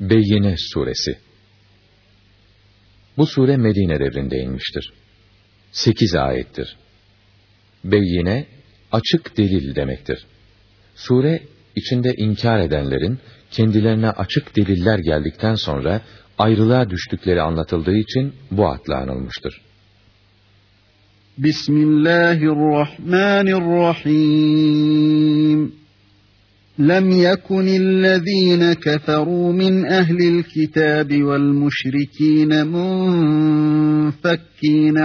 Beyyine Suresi Bu sure Medine devrinde inmiştir. Sekiz ayettir. Beyyine, açık delil demektir. Sure, içinde inkar edenlerin, kendilerine açık deliller geldikten sonra, ayrılığa düştükleri anlatıldığı için bu adla anılmıştır. Bismillahirrahmanirrahim. لم يكن الذين كفروا من أهل الكتاب والمشركين منفكين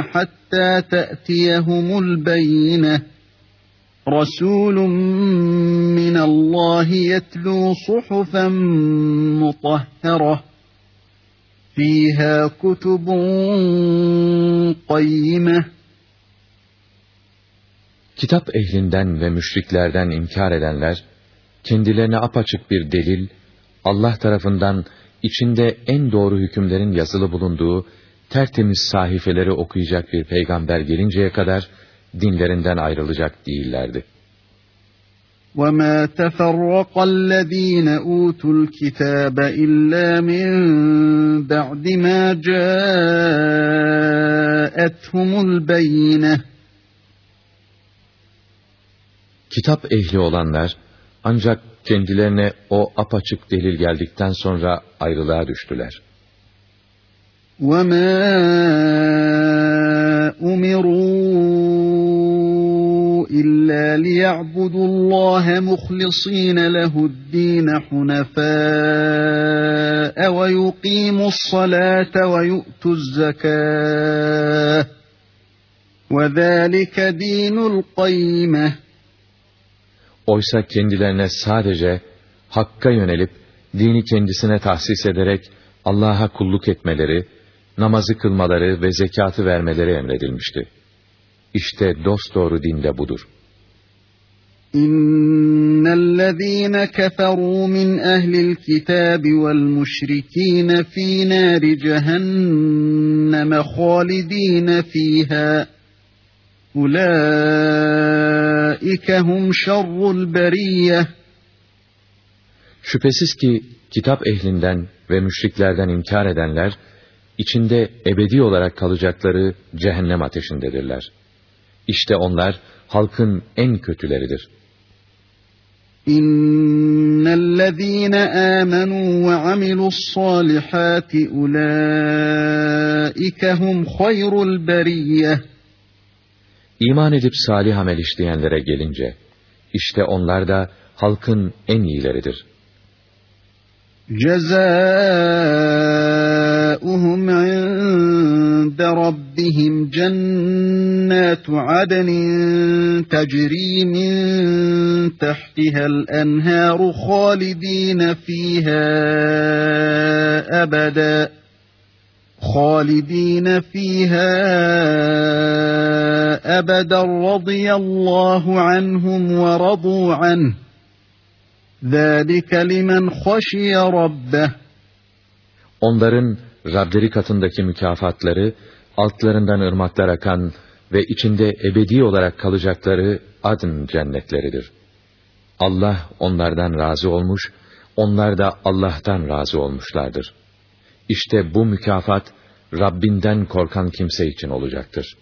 حتى تأتيهم البينة. رسول من الله يتلو صحفا مطهرة. فيها كتب قيمة. Kitap ehlinden ve müşriklerden inkar edenler, kendilerine apaçık bir delil, Allah tarafından içinde en doğru hükümlerin yazılı bulunduğu tertemiz sahifeleri okuyacak bir peygamber gelinceye kadar dinlerinden ayrılacak değillerdi. وَمَا تَفَرَّقَ الَّذ۪ينَ اُوتُوا الْكِتَابَ اِلَّا مِنْ بَعْدِ مَا جَاءَتْهُمُ الْبَيِّنَةِ Kitap ehli olanlar, ancak kendilerine o apaçık delil geldikten sonra ayrılığa düştüler. وَمَا أُمِرُوا إِلَّا لِيَعْبُدُوا اللّٰهَ مُخْلِصِينَ لَهُ الدِّينَ حُنَفَاءَ وَيُقِيمُوا الصَّلَاةَ وَيُؤْتُوا الزَّكَاةَ وَذَٰلِكَ دِينُ الْقَيِّمَةِ Oysa kendilerine sadece Hakk'a yönelip, dini kendisine tahsis ederek Allah'a kulluk etmeleri, namazı kılmaları ve zekatı vermeleri emredilmişti. İşte dosdoğru din de budur. İnnellezîne keferû min ehlil kitâbi vel müşrikîne fî nâri cehenneme hâlidîne fîhâ. Hum şerrul beriyye. Şüphesiz ki kitap ehlinden ve müşriklerden inkar edenler, içinde ebedi olarak kalacakları cehennem ateşindedirler. İşte onlar halkın en kötüleridir. İnnellezîne âmenû ve amilu's-sâlihâti ulâike hum hayrul beriyyeh. İman edip salih amel işleyenlere gelince, işte onlar da halkın en iyileridir. Cezâuhum inde rabbihim cennâtu adenin tecrî min tahtihel enhâru hâlidîne fîhâ ebedâ. خالدين فيها أبدا رضي الله عنهم ورضوا عنه ذَٰلِكَ لِمَنْ خَشِيَ رَبَّهِ Onların Rableri katındaki mükafatları, altlarından ırmaklar akan ve içinde ebedi olarak kalacakları adın cennetleridir. Allah onlardan razı olmuş, onlar da Allah'tan razı olmuşlardır. İşte bu mükafat, Rabbinden korkan kimse için olacaktır.